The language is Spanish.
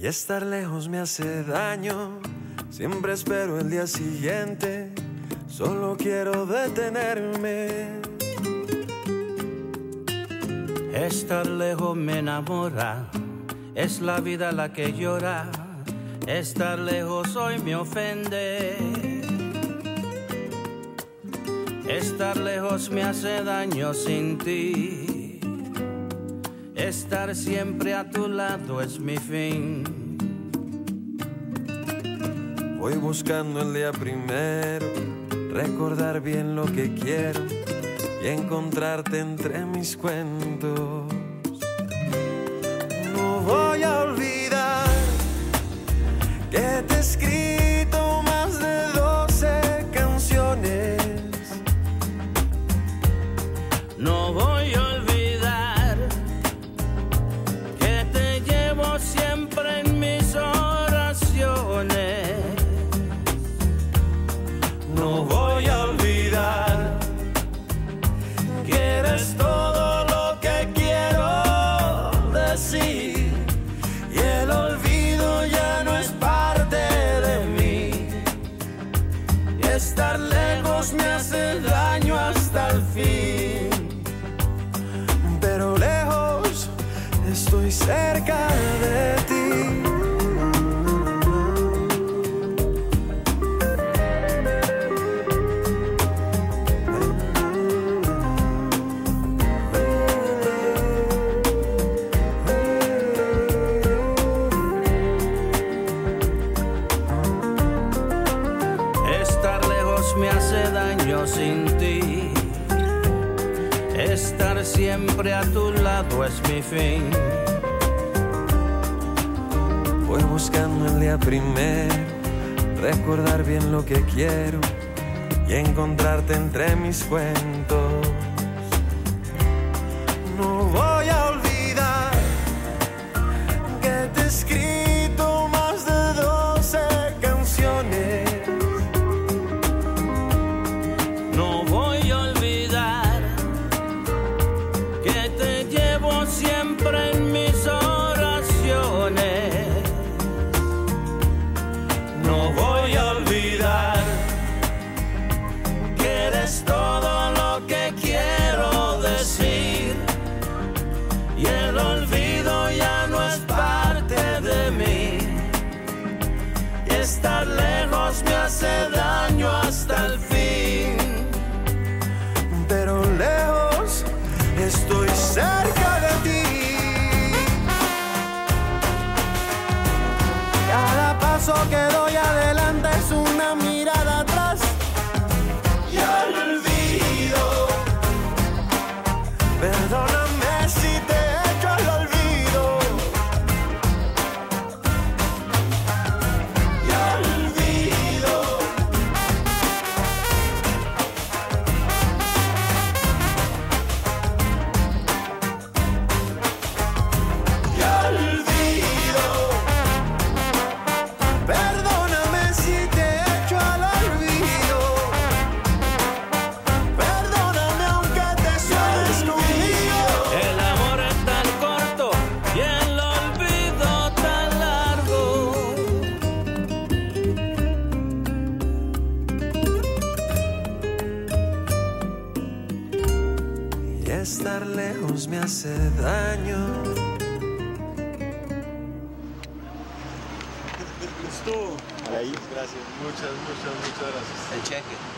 Y estar lejos me hace daño. Siempre espero el día siguiente. Solo quiero detenerme. Estar lejos me enamora. Es la vida la que llora. Estar lejos hoy me ofende. Estar lejos me hace daño sin ti. Estar siempre a tu lado es mi fin. Voy buscando el día primero, recordar bien lo que quiero y encontrarte entre mis cuentos. Que me hace daño sin ti. Estar siempre a tu lado es mi fin. Voy buscando el día primero, recordar bien lo que quiero y encontrarte entre mis cuentos. Estar lejos me hace daño hasta el fin. Pero lejos estoy cerca de ti. Cada paso que doy estar lejos me hace daño. Ahí, gracias. Muchas, muchas, muchas gracias. El cheque.